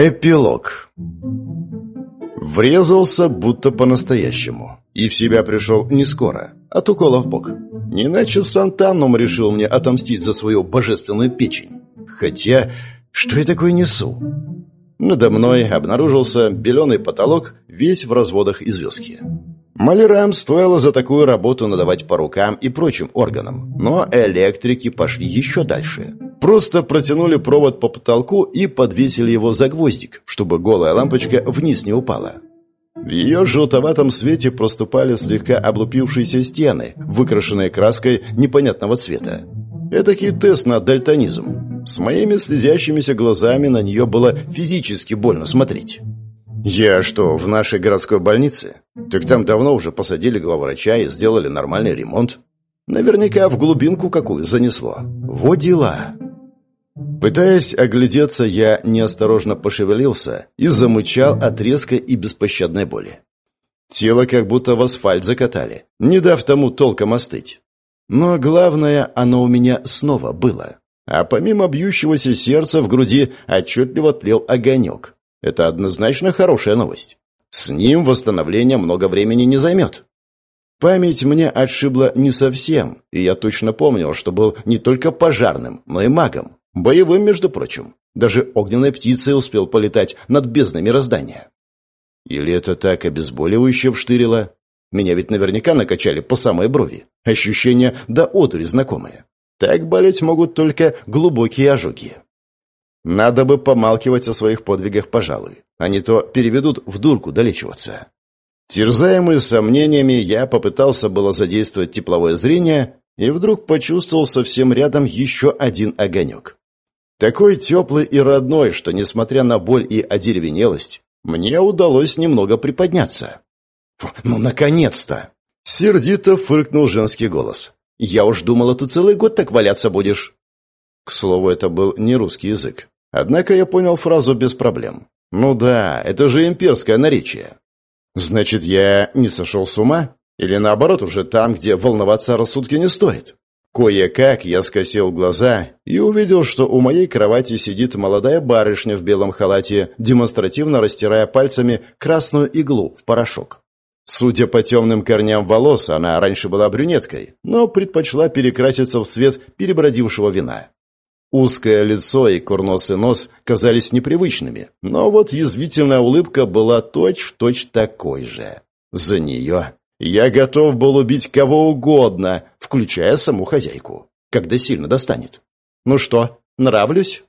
Эпилог. Врезался будто по-настоящему. И в себя пришел не скоро, от укола в бок. Не иначе Сантаном решил мне отомстить за свою божественную печень. Хотя, что я такое несу? Надо мной обнаружился беленый потолок, весь в разводах и звездки. Малярам стоило за такую работу надавать по рукам и прочим органам, но электрики пошли еще дальше – Просто протянули провод по потолку и подвесили его за гвоздик, чтобы голая лампочка вниз не упала. В ее желтоватом свете проступали слегка облупившиеся стены, выкрашенные краской непонятного цвета. Этакий тест на дальтонизм. С моими слезящимися глазами на нее было физически больно смотреть. «Я что, в нашей городской больнице? Так там давно уже посадили главврача и сделали нормальный ремонт. Наверняка в глубинку какую занесло. Вот дела!» Пытаясь оглядеться, я неосторожно пошевелился и замычал от резкой и беспощадной боли. Тело как будто в асфальт закатали, не дав тому толком остыть. Но главное, оно у меня снова было. А помимо бьющегося сердца в груди отчетливо тлел огонек. Это однозначно хорошая новость. С ним восстановление много времени не займет. Память мне отшибла не совсем, и я точно помнил, что был не только пожарным, но и магом. Боевым, между прочим. Даже огненной птицей успел полетать над бездной мироздания. Или это так обезболивающе вштырило? Меня ведь наверняка накачали по самой брови. Ощущения до одури знакомые. Так болеть могут только глубокие ожоги. Надо бы помалкивать о своих подвигах, пожалуй. А не то переведут в дурку долечиваться. Терзаемый сомнениями, я попытался было задействовать тепловое зрение и вдруг почувствовал совсем рядом еще один огонек. Такой теплый и родной, что, несмотря на боль и одеревенелость, мне удалось немного приподняться. «Ну, наконец-то!» Сердито фыркнул женский голос. «Я уж думала, ты целый год так валяться будешь». К слову, это был не русский язык. Однако я понял фразу без проблем. «Ну да, это же имперское наречие». «Значит, я не сошел с ума? Или наоборот, уже там, где волноваться о рассудке не стоит?» Кое-как я скосил глаза и увидел, что у моей кровати сидит молодая барышня в белом халате, демонстративно растирая пальцами красную иглу в порошок. Судя по темным корням волос, она раньше была брюнеткой, но предпочла перекраситься в цвет перебродившего вина. Узкое лицо и курносый нос казались непривычными, но вот язвительная улыбка была точь-в-точь точь такой же. За нее я готов был убить кого угодно, включая саму хозяйку, когда сильно достанет. Ну что, нравлюсь?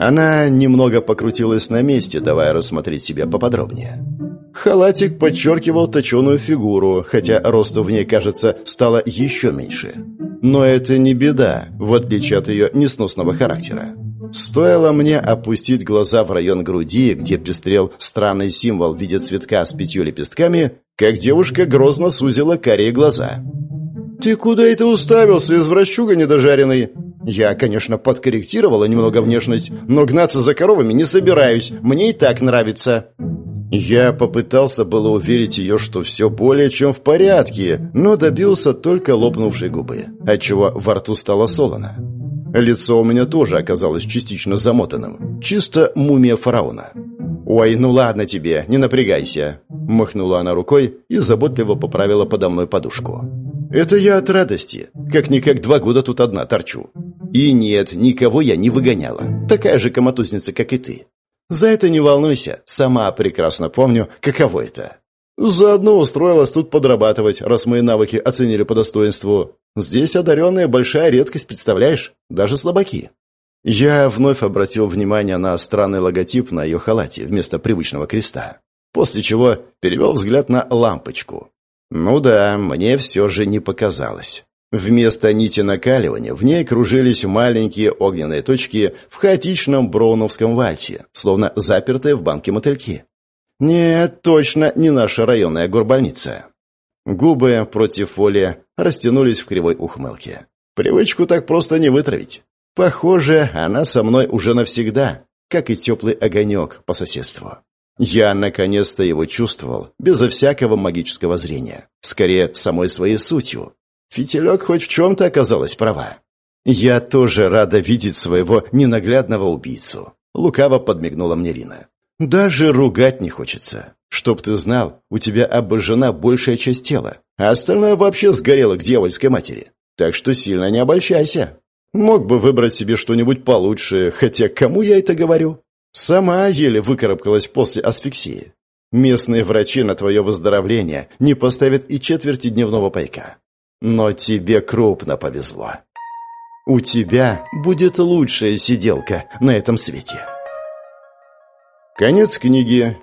Она немного покрутилась на месте, давая рассмотреть себя поподробнее. Халатик подчеркивал точеную фигуру, хотя росту в ней, кажется, стало еще меньше. Но это не беда, в отличие от ее несносного характера. Стоило мне опустить глаза в район груди, где пестрел странный символ в виде цветка с пятью лепестками, как девушка грозно сузила карие глаза. «Ты куда это уставился, извращуга недожаренный?» «Я, конечно, подкорректировала немного внешность, но гнаться за коровами не собираюсь, мне и так нравится». Я попытался было уверить ее, что все более чем в порядке, но добился только лопнувшей губы, отчего во рту стало солоно. Лицо у меня тоже оказалось частично замотанным, чисто мумия фараона. «Ой, ну ладно тебе, не напрягайся», – махнула она рукой и заботливо поправила подо мной подушку. «Это я от радости. Как-никак два года тут одна торчу. И нет, никого я не выгоняла. Такая же коматузница, как и ты. За это не волнуйся, сама прекрасно помню, каково это. Заодно устроилась тут подрабатывать, раз мои навыки оценили по достоинству. Здесь одаренные большая редкость, представляешь? Даже слабаки. Я вновь обратил внимание на странный логотип на ее халате вместо привычного креста, после чего перевел взгляд на лампочку. Ну да, мне все же не показалось. Вместо нити накаливания в ней кружились маленькие огненные точки в хаотичном броуновском вальсе, словно запертые в банке мотыльки. Нет, точно не наша районная горбольница. Губы против фолии растянулись в кривой ухмылке. Привычку так просто не вытравить. Похоже, она со мной уже навсегда, как и теплый огонек по соседству. Я наконец-то его чувствовал, безо всякого магического зрения. Скорее, самой своей сутью. Фитилек хоть в чем-то оказалась права. Я тоже рада видеть своего ненаглядного убийцу. Лукаво подмигнула мне Рина. Даже ругать не хочется. Чтоб ты знал, у тебя обожжена большая часть тела, а остальное вообще сгорело к дьявольской матери. Так что сильно не обольщайся. Мог бы выбрать себе что-нибудь получше, хотя кому я это говорю? Сама еле выкарабкалась после асфиксии. Местные врачи на твое выздоровление не поставят и четверти дневного пайка. Но тебе крупно повезло. У тебя будет лучшая сиделка на этом свете. Конец книги.